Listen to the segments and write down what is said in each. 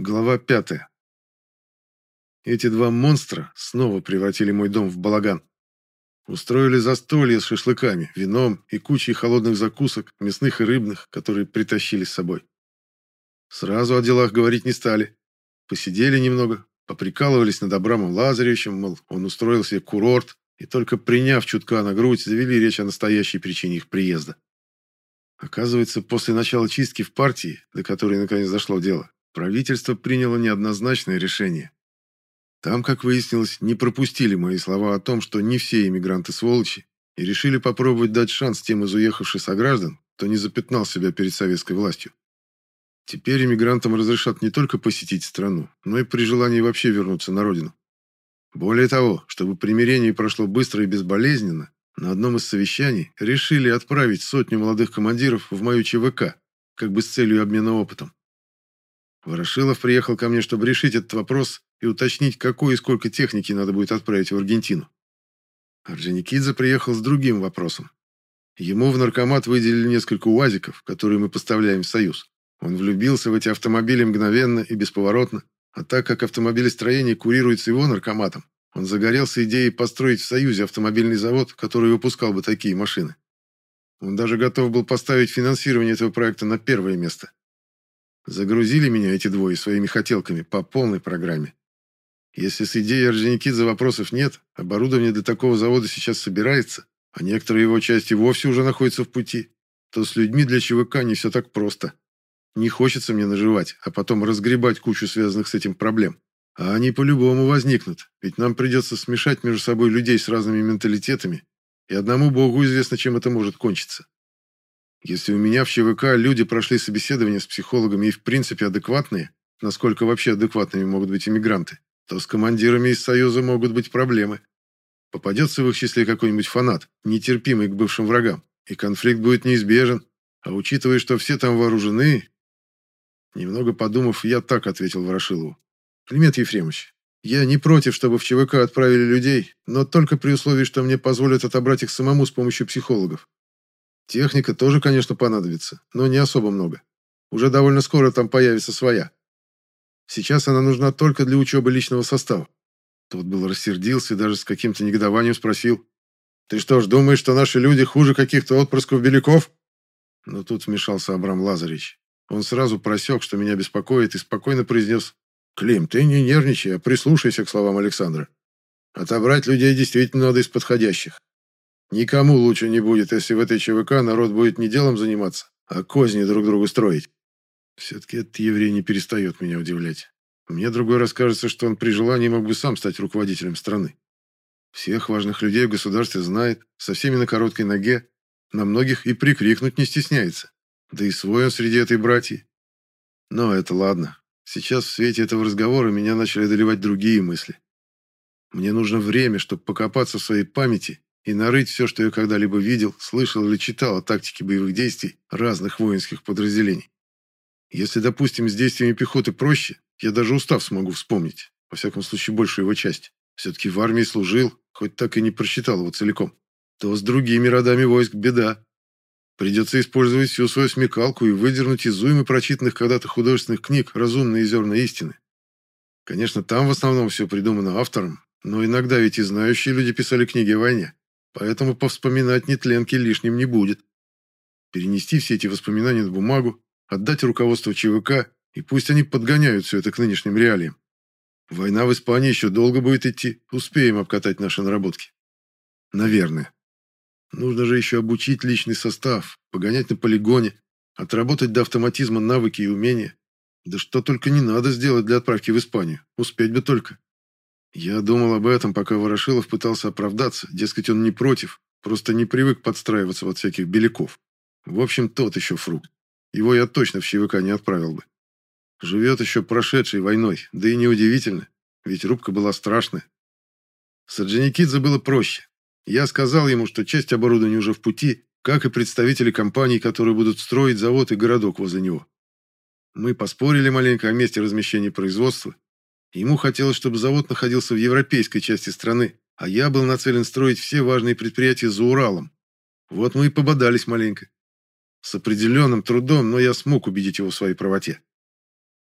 Глава пятая. Эти два монстра снова превратили мой дом в балаган. Устроили застолье с шашлыками, вином и кучей холодных закусок, мясных и рыбных, которые притащили с собой. Сразу о делах говорить не стали. Посидели немного, поприкалывались над Абрамом Лазаревичем, мол, он устроил себе курорт, и только приняв чутка на грудь, завели речь о настоящей причине их приезда. Оказывается, после начала чистки в партии, до которой наконец дошло дело, правительство приняло неоднозначное решение. Там, как выяснилось, не пропустили мои слова о том, что не все иммигранты сволочи, и решили попробовать дать шанс тем из уехавших сограждан, кто не запятнал себя перед советской властью. Теперь иммигрантам разрешат не только посетить страну, но и при желании вообще вернуться на родину. Более того, чтобы примирение прошло быстро и безболезненно, на одном из совещаний решили отправить сотню молодых командиров в мою ЧВК, как бы с целью обмена опытом. Ворошилов приехал ко мне, чтобы решить этот вопрос и уточнить, какой и сколько техники надо будет отправить в Аргентину. Орджоникидзе приехал с другим вопросом. Ему в наркомат выделили несколько УАЗиков, которые мы поставляем в Союз. Он влюбился в эти автомобили мгновенно и бесповоротно, а так как автомобилестроение курируется его наркоматом, он загорелся идеей построить в Союзе автомобильный завод, который выпускал бы такие машины. Он даже готов был поставить финансирование этого проекта на первое место. Загрузили меня эти двое своими хотелками по полной программе. Если с идеей Орджоникидзе вопросов нет, оборудование для такого завода сейчас собирается, а некоторые его части вовсе уже находятся в пути, то с людьми для ЧВК не все так просто. Не хочется мне наживать, а потом разгребать кучу связанных с этим проблем. А они по-любому возникнут, ведь нам придется смешать между собой людей с разными менталитетами, и одному богу известно, чем это может кончиться. Если у меня в ЧВК люди прошли собеседование с психологами и в принципе адекватные, насколько вообще адекватными могут быть иммигранты, то с командирами из Союза могут быть проблемы. Попадется в их числе какой-нибудь фанат, нетерпимый к бывшим врагам, и конфликт будет неизбежен. А учитывая, что все там вооружены... Немного подумав, я так ответил Ворошилову. Климент Ефремович, я не против, чтобы в ЧВК отправили людей, но только при условии, что мне позволят отобрать их самому с помощью психологов. Техника тоже, конечно, понадобится, но не особо много. Уже довольно скоро там появится своя. Сейчас она нужна только для учебы личного состава. Тот был рассердился и даже с каким-то негодованием спросил. «Ты что ж, думаешь, что наши люди хуже каких-то отпрысков беляков?» Но тут вмешался Абрам Лазаревич. Он сразу просек, что меня беспокоит, и спокойно произнес. «Клим, ты не нервничай, а прислушайся к словам Александра. Отобрать людей действительно надо из подходящих. Никому лучше не будет, если в этой ЧВК народ будет не делом заниматься, а козни друг другу строить. Все-таки этот еврей не перестает меня удивлять. Мне другой раз кажется, что он при желании мог бы сам стать руководителем страны. Всех важных людей в государстве знает, со всеми на короткой ноге, на многих и прикрикнуть не стесняется. Да и свой он среди этой братьи. Но это ладно. Сейчас в свете этого разговора меня начали одолевать другие мысли. Мне нужно время, чтобы покопаться в своей памяти и нарыть все, что я когда-либо видел, слышал или читал о тактике боевых действий разных воинских подразделений. Если, допустим, с действиями пехоты проще, я даже устав смогу вспомнить, во всяком случае, большую его часть. Все-таки в армии служил, хоть так и не прочитал его целиком. То с другими родами войск беда. Придется использовать всю свою смекалку и выдернуть из уймы прочитанных когда-то художественных книг разумные зерна истины. Конечно, там в основном все придумано автором, но иногда ведь и знающие люди писали книги о войне. Поэтому повспоминать нетленки лишним не будет. Перенести все эти воспоминания на бумагу, отдать руководство ЧВК, и пусть они подгоняют все это к нынешним реалиям. Война в Испании еще долго будет идти, успеем обкатать наши наработки. Наверное. Нужно же еще обучить личный состав, погонять на полигоне, отработать до автоматизма навыки и умения. Да что только не надо сделать для отправки в Испанию. Успеть бы только. Я думал об этом, пока Ворошилов пытался оправдаться, дескать, он не против, просто не привык подстраиваться от всяких беляков. В общем, тот еще фрукт. Его я точно в ЧВК не отправил бы. Живет еще прошедшей войной, да и неудивительно, ведь рубка была страшная. С Орджоникидзе было проще. Я сказал ему, что часть оборудования уже в пути, как и представители компаний, которые будут строить завод и городок возле него. Мы поспорили маленько о месте размещения производства, Ему хотелось, чтобы завод находился в европейской части страны, а я был нацелен строить все важные предприятия за Уралом. Вот мы и пободались маленько. С определенным трудом, но я смог убедить его в своей правоте.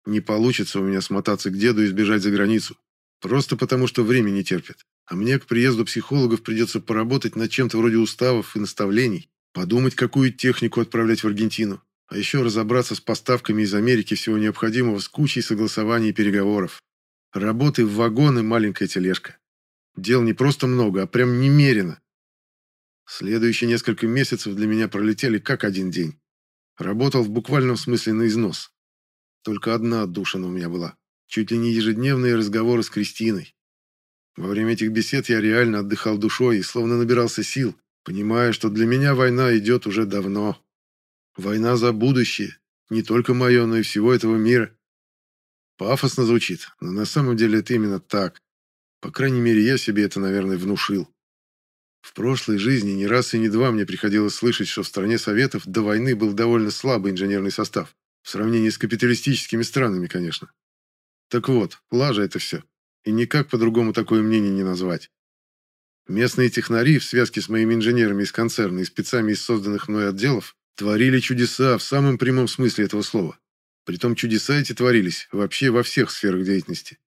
Не получится у меня смотаться к деду и сбежать за границу. Просто потому, что время не терпит. А мне к приезду психологов придется поработать над чем-то вроде уставов и наставлений, подумать, какую технику отправлять в Аргентину, а еще разобраться с поставками из Америки всего необходимого с кучей согласований и переговоров. Работы в вагон и маленькая тележка. Дел не просто много, а прям немерено. Следующие несколько месяцев для меня пролетели как один день. Работал в буквальном смысле на износ. Только одна отдушина у меня была. Чуть ли не ежедневные разговоры с Кристиной. Во время этих бесед я реально отдыхал душой и словно набирался сил, понимая, что для меня война идет уже давно. Война за будущее, не только мое, но и всего этого мира. Пафосно звучит, но на самом деле это именно так. По крайней мере, я себе это, наверное, внушил. В прошлой жизни не раз и не два мне приходилось слышать, что в стране Советов до войны был довольно слабый инженерный состав. В сравнении с капиталистическими странами, конечно. Так вот, лажа это все. И никак по-другому такое мнение не назвать. Местные технари в связке с моими инженерами из концерна и спецами из созданных мной отделов творили чудеса в самом прямом смысле этого слова. Притом чудеса эти творились вообще во всех сферах деятельности.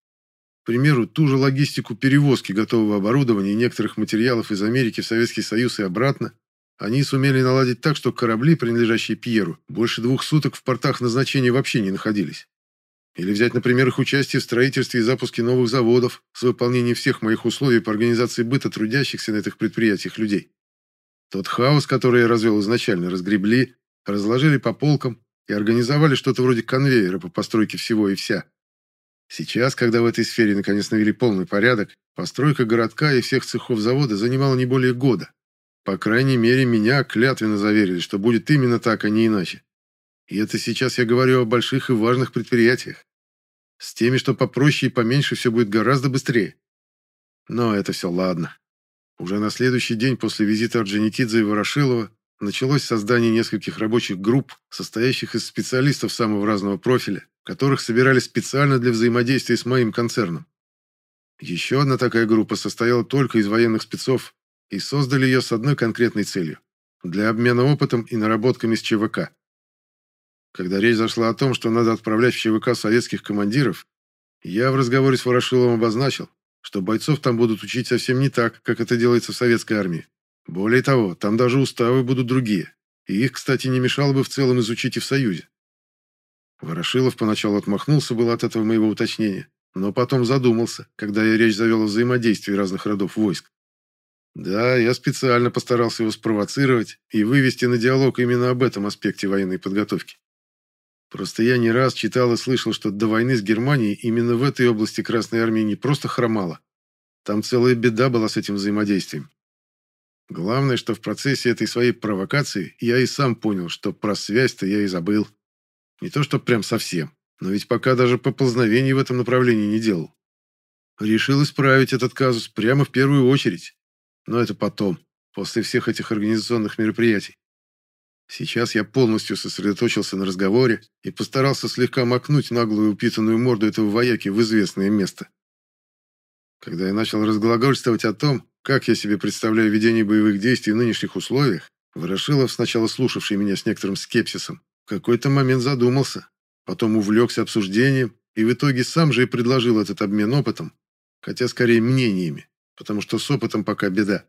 К примеру, ту же логистику перевозки готового оборудования и некоторых материалов из Америки в Советский Союз и обратно они сумели наладить так, что корабли, принадлежащие Пьеру, больше двух суток в портах назначения вообще не находились. Или взять, например, их участие в строительстве и запуске новых заводов с выполнением всех моих условий по организации быта трудящихся на этих предприятиях людей. Тот хаос, который я развел изначально, разгребли, разложили по полкам и организовали что-то вроде конвейера по постройке всего и вся. Сейчас, когда в этой сфере наконец навели полный порядок, постройка городка и всех цехов завода занимала не более года. По крайней мере, меня клятвенно заверили, что будет именно так, а не иначе. И это сейчас я говорю о больших и важных предприятиях. С теми, что попроще и поменьше, все будет гораздо быстрее. Но это все ладно. Уже на следующий день после визита Орджоникидзе и Ворошилова началось создание нескольких рабочих групп, состоящих из специалистов самого разного профиля, которых собирали специально для взаимодействия с моим концерном. Еще одна такая группа состояла только из военных спецов, и создали ее с одной конкретной целью – для обмена опытом и наработками с ЧВК. Когда речь зашла о том, что надо отправлять в ЧВК советских командиров, я в разговоре с Ворошиловым обозначил, что бойцов там будут учить совсем не так, как это делается в советской армии. Более того, там даже уставы будут другие, и их, кстати, не мешало бы в целом изучить и в Союзе. Ворошилов поначалу отмахнулся был от этого моего уточнения, но потом задумался, когда я речь завел о взаимодействии разных родов войск. Да, я специально постарался его спровоцировать и вывести на диалог именно об этом аспекте военной подготовки. Просто я не раз читал и слышал, что до войны с Германией именно в этой области Красной Армии не просто хромала. Там целая беда была с этим взаимодействием. Главное, что в процессе этой своей провокации я и сам понял, что про связь-то я и забыл. Не то, что прям совсем, но ведь пока даже поползновений в этом направлении не делал. Решил исправить этот казус прямо в первую очередь. Но это потом, после всех этих организационных мероприятий. Сейчас я полностью сосредоточился на разговоре и постарался слегка макнуть наглую упитанную морду этого вояки в известное место. Когда я начал разглагольствовать о том, как я себе представляю ведение боевых действий в нынешних условиях, Ворошилов, сначала слушавший меня с некоторым скепсисом, в какой-то момент задумался, потом увлекся обсуждением и в итоге сам же и предложил этот обмен опытом, хотя скорее мнениями потому что с опытом пока беда.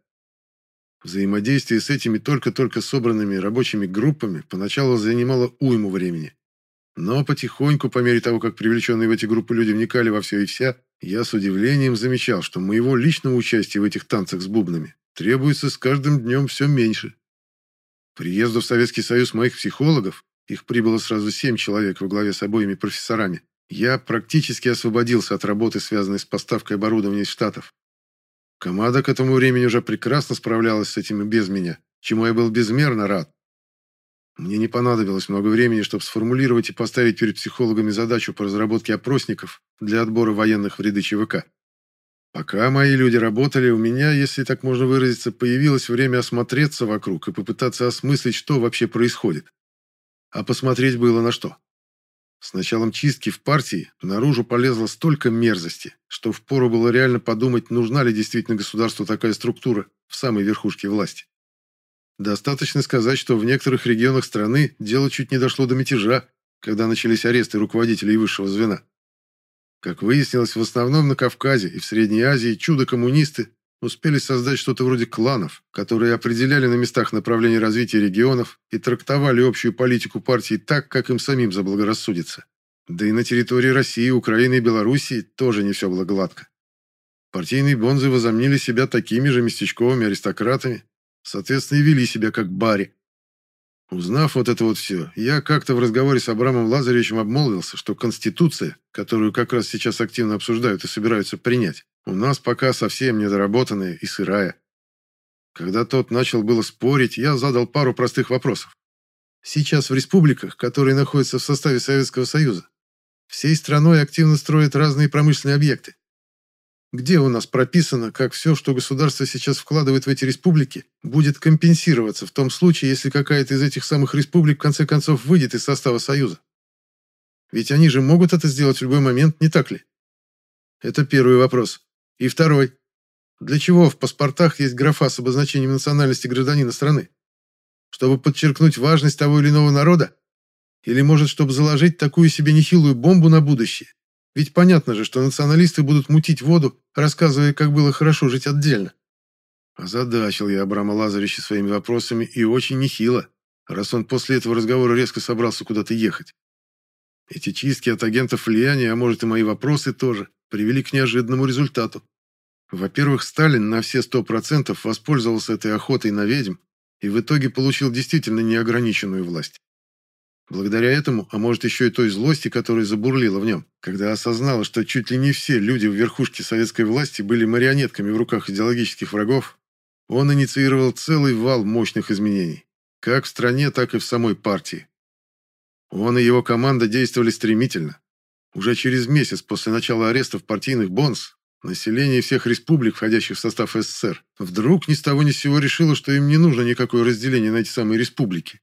Взаимодействие с этими только-только собранными рабочими группами поначалу занимало уйму времени. Но потихоньку, по мере того, как привлеченные в эти группы люди вникали во все и вся, я с удивлением замечал, что моего личного участия в этих танцах с бубнами требуется с каждым днем все меньше. приезду в Советский Союз моих психологов, их прибыло сразу семь человек во главе с обоими профессорами, я практически освободился от работы, связанной с поставкой оборудования из Штатов. Команда к этому времени уже прекрасно справлялась с этим и без меня, чему я был безмерно рад. Мне не понадобилось много времени, чтобы сформулировать и поставить перед психологами задачу по разработке опросников для отбора военных в ряды ЧВК. Пока мои люди работали, у меня, если так можно выразиться, появилось время осмотреться вокруг и попытаться осмыслить, что вообще происходит. А посмотреть было на что. С началом чистки в партии наружу полезло столько мерзости, что впору было реально подумать, нужна ли действительно государству такая структура в самой верхушке власти. Достаточно сказать, что в некоторых регионах страны дело чуть не дошло до мятежа, когда начались аресты руководителей высшего звена. Как выяснилось, в основном на Кавказе и в Средней Азии чудо-коммунисты успели создать что-то вроде кланов, которые определяли на местах направление развития регионов и трактовали общую политику партии так, как им самим заблагорассудится. Да и на территории России, Украины и Белоруссии тоже не все было гладко. Партийные бонзы возомнили себя такими же местечковыми аристократами, соответственно, и вели себя как бари. Узнав вот это вот все, я как-то в разговоре с Абрамом Лазаревичем обмолвился, что Конституция, которую как раз сейчас активно обсуждают и собираются принять, у нас пока совсем недоработанная и сырая. Когда тот начал было спорить, я задал пару простых вопросов. Сейчас в республиках, которые находятся в составе Советского Союза, всей страной активно строят разные промышленные объекты. Где у нас прописано, как все, что государство сейчас вкладывает в эти республики, будет компенсироваться в том случае, если какая-то из этих самых республик в конце концов выйдет из состава Союза? Ведь они же могут это сделать в любой момент, не так ли? Это первый вопрос. И второй. Для чего в паспортах есть графа с обозначением национальности гражданина страны? Чтобы подчеркнуть важность того или иного народа? Или, может, чтобы заложить такую себе нехилую бомбу на будущее? Ведь понятно же, что националисты будут мутить воду, рассказывая, как было хорошо жить отдельно. Озадачил я Абрама Лазаревича своими вопросами и очень нехило, раз он после этого разговора резко собрался куда-то ехать. Эти чистки от агентов влияния, а может и мои вопросы тоже, привели к неожиданному результату. Во-первых, Сталин на все сто процентов воспользовался этой охотой на ведьм и в итоге получил действительно неограниченную власть. Благодаря этому, а может еще и той злости, которая забурлила в нем, когда осознала, что чуть ли не все люди в верхушке советской власти были марионетками в руках идеологических врагов, он инициировал целый вал мощных изменений, как в стране, так и в самой партии. Он и его команда действовали стремительно. Уже через месяц после начала арестов партийных бонс население всех республик, входящих в состав СССР, вдруг ни с того ни с сего решило, что им не нужно никакое разделение на эти самые республики.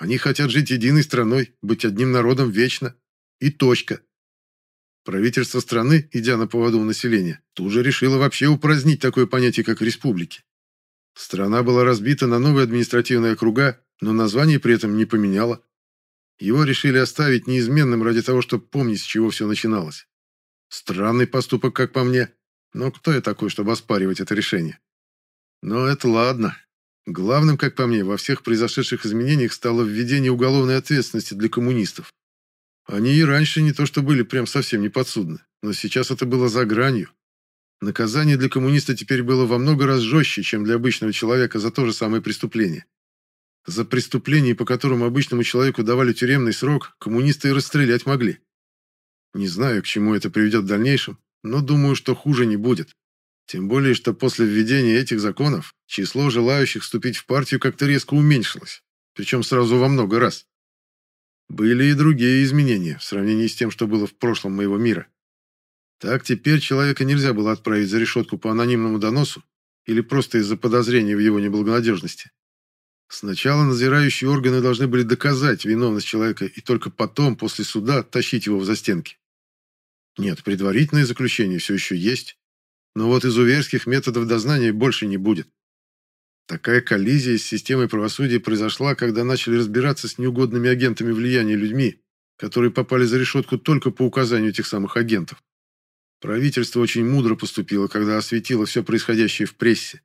Они хотят жить единой страной, быть одним народом вечно. И точка. Правительство страны, идя на поводу у населения, тут же решило вообще упразднить такое понятие, как республики. Страна была разбита на новые административные округа, но название при этом не поменяло. Его решили оставить неизменным ради того, чтобы помнить, с чего все начиналось. Странный поступок, как по мне. Но кто я такой, чтобы оспаривать это решение? Но это ладно. Главным, как по мне, во всех произошедших изменениях стало введение уголовной ответственности для коммунистов. Они и раньше не то что были прям совсем не подсудны, но сейчас это было за гранью. Наказание для коммуниста теперь было во много раз жестче, чем для обычного человека за то же самое преступление. За преступление, по которому обычному человеку давали тюремный срок, коммунисты и расстрелять могли. Не знаю, к чему это приведет в дальнейшем, но думаю, что хуже не будет. Тем более, что после введения этих законов число желающих вступить в партию как-то резко уменьшилось, причем сразу во много раз. Были и другие изменения в сравнении с тем, что было в прошлом моего мира. Так теперь человека нельзя было отправить за решетку по анонимному доносу или просто из-за подозрения в его неблагонадежности. Сначала надзирающие органы должны были доказать виновность человека и только потом, после суда, тащить его в застенки. Нет, предварительное заключение все еще есть, но вот изуверских методов дознания больше не будет. Такая коллизия с системой правосудия произошла, когда начали разбираться с неугодными агентами влияния людьми, которые попали за решетку только по указанию этих самых агентов. Правительство очень мудро поступило, когда осветило все происходящее в прессе.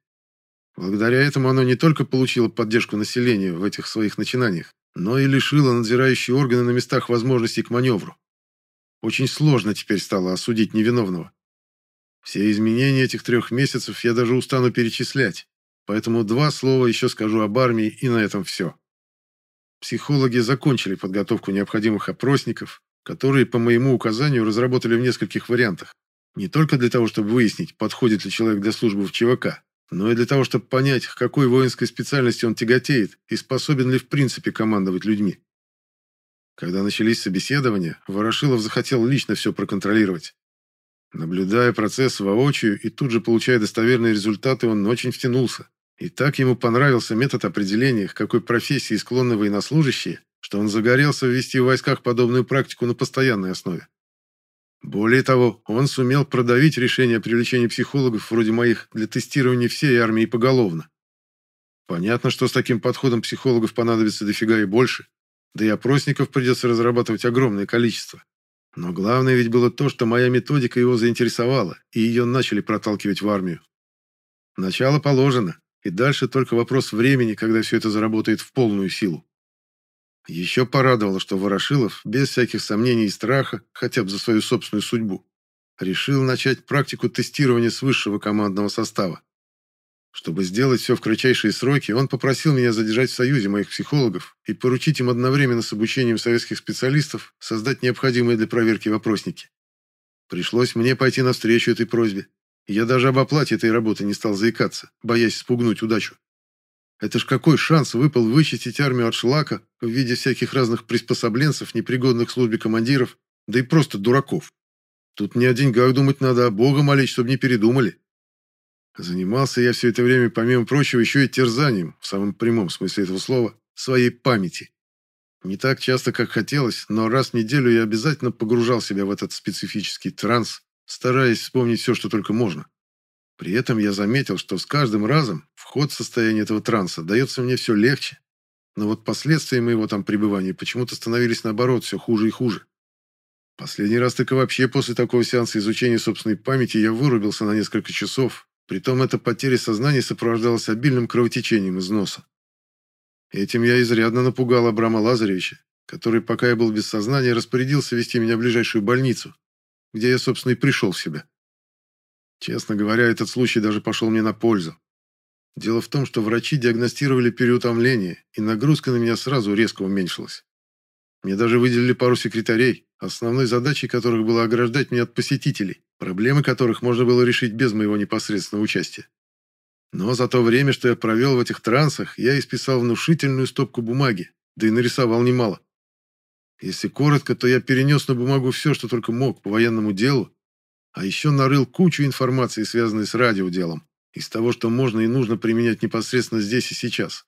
Благодаря этому оно не только получило поддержку населения в этих своих начинаниях, но и лишило надзирающие органы на местах возможностей к маневру. Очень сложно теперь стало осудить невиновного. Все изменения этих трех месяцев я даже устану перечислять, поэтому два слова еще скажу об армии, и на этом все. Психологи закончили подготовку необходимых опросников, которые, по моему указанию, разработали в нескольких вариантах. Не только для того, чтобы выяснить, подходит ли человек для службы в ЧВК, но и для того, чтобы понять, к какой воинской специальности он тяготеет и способен ли в принципе командовать людьми. Когда начались собеседования, Ворошилов захотел лично все проконтролировать. Наблюдая процесс воочию и тут же получая достоверные результаты, он очень втянулся. И так ему понравился метод определения, к какой профессии склонны военнослужащие, что он загорелся ввести в войсках подобную практику на постоянной основе. Более того, он сумел продавить решение о привлечении психологов вроде моих для тестирования всей армии поголовно. Понятно, что с таким подходом психологов понадобится дофига и больше. да и опросников придется разрабатывать огромное количество. Но главное ведь было то, что моя методика его заинтересовала, и ее начали проталкивать в армию. Начало положено, и дальше только вопрос времени, когда все это заработает в полную силу. Еще порадовало, что Ворошилов, без всяких сомнений и страха, хотя бы за свою собственную судьбу, решил начать практику тестирования с высшего командного состава. Чтобы сделать все в кратчайшие сроки, он попросил меня задержать в Союзе моих психологов и поручить им одновременно с обучением советских специалистов создать необходимые для проверки вопросники. Пришлось мне пойти навстречу этой просьбе. Я даже об оплате этой работы не стал заикаться, боясь спугнуть удачу. Это ж какой шанс выпал вычистить армию от шлака в виде всяких разных приспособленцев, непригодных к службе командиров, да и просто дураков. Тут не о деньгах думать надо, а Бога молить, чтобы не передумали. Занимался я все это время, помимо прочего, еще и терзанием, в самом прямом смысле этого слова, своей памяти. Не так часто, как хотелось, но раз в неделю я обязательно погружал себя в этот специфический транс, стараясь вспомнить все, что только можно. При этом я заметил, что с каждым разом вход в состояние этого транса дается мне все легче. Но вот последствия моего там пребывания почему-то становились, наоборот, все хуже и хуже. Последний раз так и вообще после такого сеанса изучения собственной памяти я вырубился на несколько часов. Притом эта потеря сознания сопровождалась обильным кровотечением из носа. Этим я изрядно напугал Абрама Лазаревича, который, пока я был без сознания, распорядился вести меня в ближайшую больницу, где я, собственно, и пришел в себя. Честно говоря, этот случай даже пошел мне на пользу. Дело в том, что врачи диагностировали переутомление, и нагрузка на меня сразу резко уменьшилась. Мне даже выделили пару секретарей, основной задачей которых было ограждать меня от посетителей, проблемы которых можно было решить без моего непосредственного участия. Но за то время, что я провел в этих трансах, я исписал внушительную стопку бумаги, да и нарисовал немало. Если коротко, то я перенес на бумагу все, что только мог по военному делу, а еще нарыл кучу информации, связанной с радиоделом, из того, что можно и нужно применять непосредственно здесь и сейчас.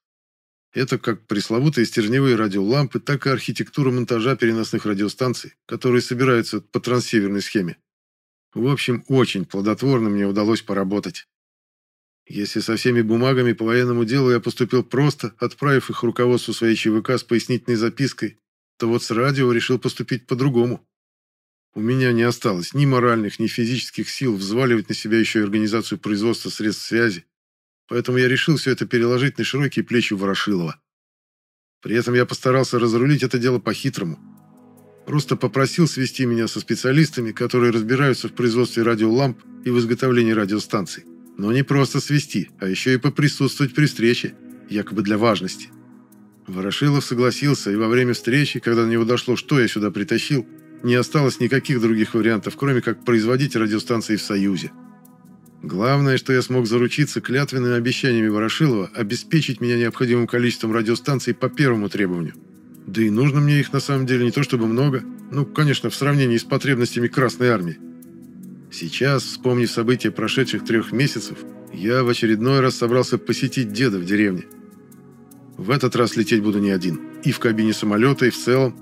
Это как пресловутые стержневые радиолампы, так и архитектура монтажа переносных радиостанций, которые собираются по транссеверной схеме. В общем, очень плодотворно мне удалось поработать. Если со всеми бумагами по военному делу я поступил просто, отправив их руководству своей ЧВК с пояснительной запиской, то вот с радио решил поступить по-другому. У меня не осталось ни моральных, ни физических сил взваливать на себя еще и организацию производства средств связи, Поэтому я решил все это переложить на широкие плечи Ворошилова. При этом я постарался разрулить это дело по-хитрому. Просто попросил свести меня со специалистами, которые разбираются в производстве радиоламп и в изготовлении радиостанций. Но не просто свести, а еще и поприсутствовать при встрече, якобы для важности. Ворошилов согласился, и во время встречи, когда до него дошло, что я сюда притащил, не осталось никаких других вариантов, кроме как производить радиостанции в Союзе. Главное, что я смог заручиться клятвенными обещаниями Ворошилова обеспечить меня необходимым количеством радиостанций по первому требованию. Да и нужно мне их на самом деле не то чтобы много, ну, конечно, в сравнении с потребностями Красной Армии. Сейчас, вспомнив события прошедших трех месяцев, я в очередной раз собрался посетить деда в деревне. В этот раз лететь буду не один, и в кабине самолета, и в целом.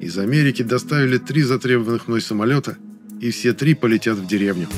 Из Америки доставили три затребованных мной самолета, и все три полетят в деревню.